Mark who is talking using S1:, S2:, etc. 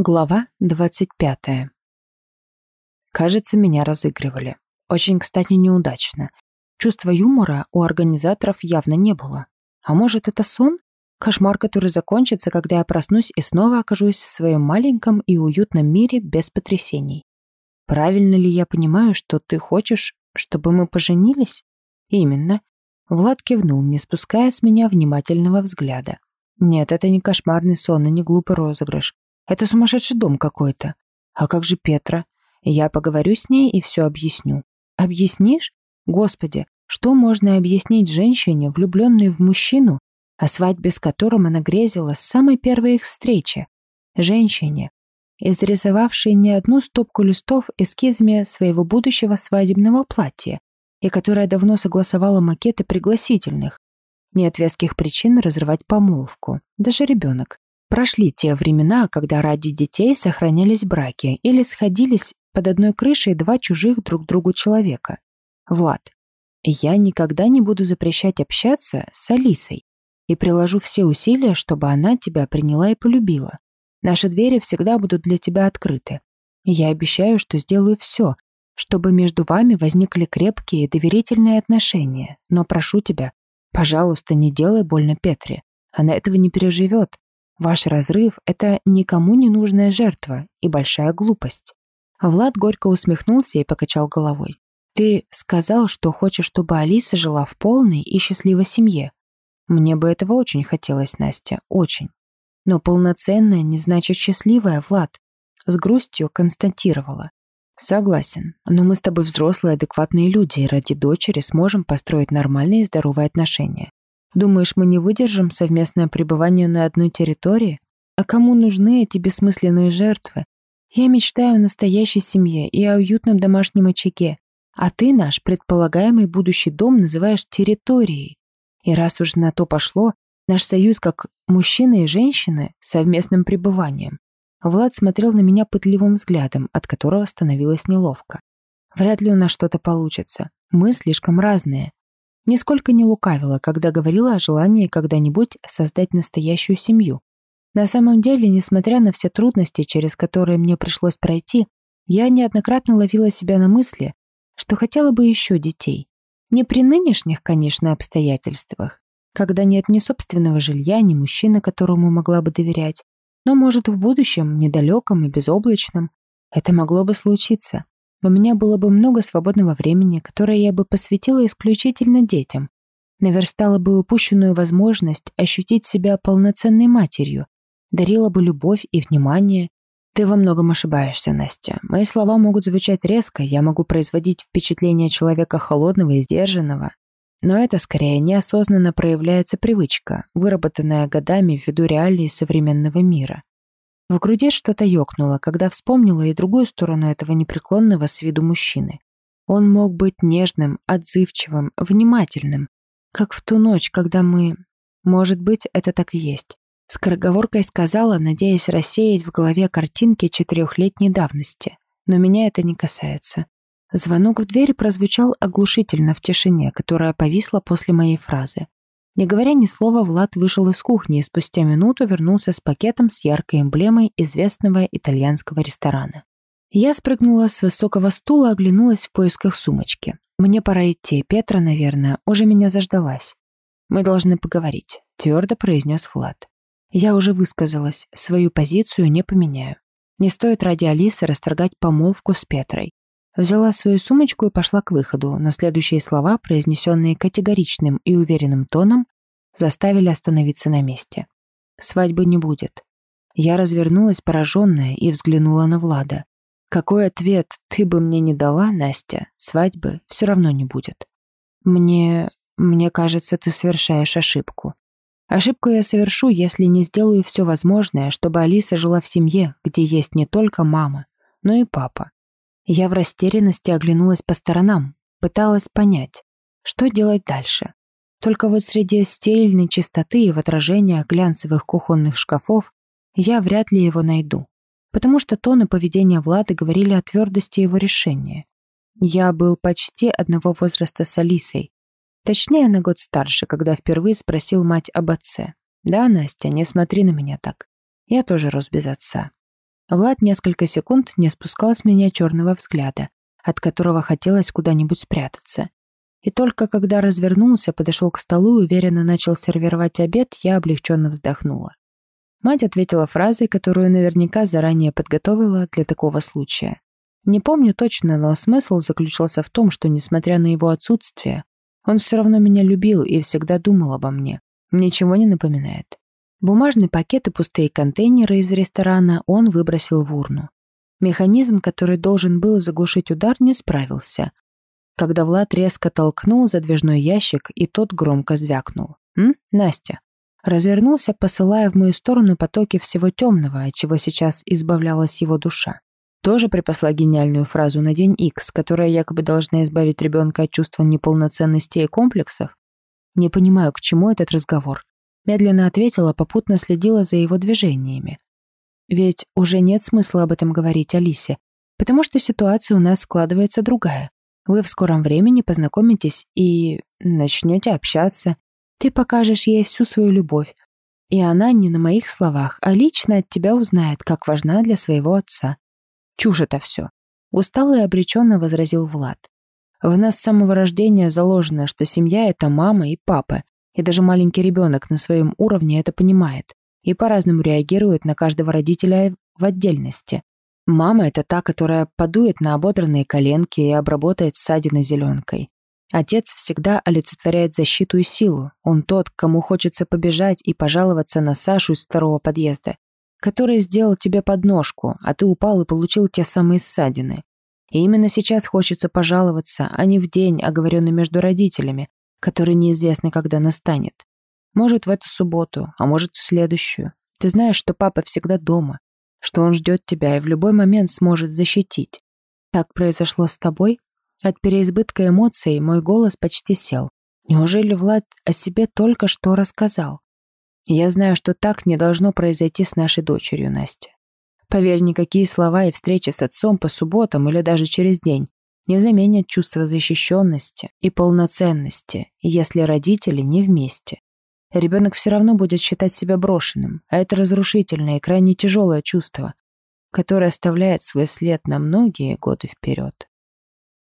S1: Глава 25. Кажется, меня разыгрывали. Очень, кстати, неудачно. Чувства юмора у организаторов явно не было. А может, это сон? Кошмар, который закончится, когда я проснусь и снова окажусь в своем маленьком и уютном мире без потрясений. Правильно ли я понимаю, что ты хочешь, чтобы мы поженились? Именно. Влад кивнул, не спуская с меня внимательного взгляда. Нет, это не кошмарный сон и не глупый розыгрыш. Это сумасшедший дом какой-то. А как же Петра? Я поговорю с ней и все объясню. Объяснишь? Господи, что можно объяснить женщине, влюбленной в мужчину, о свадьбе с которым она грезила с самой первой их встречи? Женщине, изрисовавшей не одну стопку листов эскизами своего будущего свадебного платья и которая давно согласовала макеты пригласительных. Нет веских причин разрывать помолвку. Даже ребенок. Прошли те времена, когда ради детей сохранялись браки или сходились под одной крышей два чужих друг другу человека. Влад, я никогда не буду запрещать общаться с Алисой и приложу все усилия, чтобы она тебя приняла и полюбила. Наши двери всегда будут для тебя открыты. я обещаю, что сделаю все, чтобы между вами возникли крепкие и доверительные отношения. Но прошу тебя, пожалуйста, не делай больно Петре. Она этого не переживет. Ваш разрыв — это никому не нужная жертва и большая глупость». Влад горько усмехнулся и покачал головой. «Ты сказал, что хочешь, чтобы Алиса жила в полной и счастливой семье. Мне бы этого очень хотелось, Настя, очень. Но полноценная не значит счастливая, Влад», — с грустью констатировала. «Согласен, но мы с тобой взрослые, адекватные люди, и ради дочери сможем построить нормальные и здоровые отношения. Думаешь, мы не выдержим совместное пребывание на одной территории? А кому нужны эти бессмысленные жертвы? Я мечтаю о настоящей семье и о уютном домашнем очаге. А ты наш предполагаемый будущий дом называешь территорией. И раз уж на то пошло, наш союз как мужчины и женщины совместным пребыванием. Влад смотрел на меня пытливым взглядом, от которого становилось неловко. Вряд ли у нас что-то получится. Мы слишком разные. Нисколько не лукавила, когда говорила о желании когда-нибудь создать настоящую семью. На самом деле, несмотря на все трудности, через которые мне пришлось пройти, я неоднократно ловила себя на мысли, что хотела бы еще детей. Не при нынешних, конечно, обстоятельствах, когда нет ни собственного жилья, ни мужчины, которому могла бы доверять, но, может, в будущем, недалеком и безоблачном, это могло бы случиться у меня было бы много свободного времени, которое я бы посвятила исключительно детям. Наверстала бы упущенную возможность ощутить себя полноценной матерью, дарила бы любовь и внимание. Ты во многом ошибаешься, Настя. Мои слова могут звучать резко, я могу производить впечатление человека холодного и сдержанного. Но это скорее неосознанно проявляется привычка, выработанная годами ввиду реалий современного мира. В груди что-то ёкнуло, когда вспомнила и другую сторону этого непреклонного с виду мужчины. Он мог быть нежным, отзывчивым, внимательным, как в ту ночь, когда мы... Может быть, это так и есть. Скороговоркой сказала, надеясь рассеять в голове картинки четырехлетней давности. Но меня это не касается. Звонок в дверь прозвучал оглушительно в тишине, которая повисла после моей фразы. Не говоря ни слова, Влад вышел из кухни и спустя минуту вернулся с пакетом с яркой эмблемой известного итальянского ресторана. Я спрыгнула с высокого стула, оглянулась в поисках сумочки. «Мне пора идти. Петра, наверное, уже меня заждалась. Мы должны поговорить», — твердо произнес Влад. «Я уже высказалась. Свою позицию не поменяю. Не стоит ради Алисы расторгать помолвку с Петрой. Взяла свою сумочку и пошла к выходу, но следующие слова, произнесенные категоричным и уверенным тоном, заставили остановиться на месте. «Свадьбы не будет». Я развернулась, пораженная, и взглянула на Влада. «Какой ответ ты бы мне не дала, Настя, свадьбы все равно не будет. Мне... мне кажется, ты совершаешь ошибку. Ошибку я совершу, если не сделаю все возможное, чтобы Алиса жила в семье, где есть не только мама, но и папа. Я в растерянности оглянулась по сторонам, пыталась понять, что делать дальше. Только вот среди стерильной чистоты и в отражениях глянцевых кухонных шкафов я вряд ли его найду, потому что тон и поведение Влады говорили о твердости его решения. Я был почти одного возраста с Алисой, точнее на год старше, когда впервые спросил мать об отце. «Да, Настя, не смотри на меня так. Я тоже рос без отца. Влад несколько секунд не спускал с меня черного взгляда, от которого хотелось куда-нибудь спрятаться. И только когда развернулся, подошел к столу и уверенно начал сервировать обед, я облегченно вздохнула. Мать ответила фразой, которую наверняка заранее подготовила для такого случая. Не помню точно, но смысл заключался в том, что, несмотря на его отсутствие, он все равно меня любил и всегда думал обо мне. Ничего не напоминает. Бумажный пакет и пустые контейнеры из ресторана он выбросил в урну. Механизм, который должен был заглушить удар, не справился. Когда Влад резко толкнул задвижной ящик, и тот громко звякнул. «М, Настя?» Развернулся, посылая в мою сторону потоки всего темного, от чего сейчас избавлялась его душа. Тоже припасла гениальную фразу на день X, которая якобы должна избавить ребенка от чувства неполноценности и комплексов? Не понимаю, к чему этот разговор. Медленно ответила, попутно следила за его движениями. Ведь уже нет смысла об этом говорить Алисе, потому что ситуация у нас складывается другая. Вы в скором времени познакомитесь и начнете общаться. Ты покажешь ей всю свою любовь. И она не на моих словах, а лично от тебя узнает, как важна для своего отца. Чушь это все. Устало и обреченно возразил Влад. В нас с самого рождения заложено, что семья — это мама и папа, и даже маленький ребенок на своем уровне это понимает и по-разному реагирует на каждого родителя в отдельности. Мама — это та, которая подует на ободранные коленки и обработает ссадины зеленкой. Отец всегда олицетворяет защиту и силу. Он тот, кому хочется побежать и пожаловаться на Сашу из второго подъезда, который сделал тебе подножку, а ты упал и получил те самые ссадины. И именно сейчас хочется пожаловаться, а не в день, оговоренный между родителями, который неизвестно, когда настанет. Может, в эту субботу, а может, в следующую. Ты знаешь, что папа всегда дома, что он ждет тебя и в любой момент сможет защитить. Так произошло с тобой? От переизбытка эмоций мой голос почти сел. Неужели Влад о себе только что рассказал? Я знаю, что так не должно произойти с нашей дочерью, Настя. Поверь, никакие слова и встречи с отцом по субботам или даже через день не заменят чувство защищенности и полноценности, если родители не вместе. Ребенок все равно будет считать себя брошенным, а это разрушительное и крайне тяжелое чувство, которое оставляет свой след на многие годы вперед.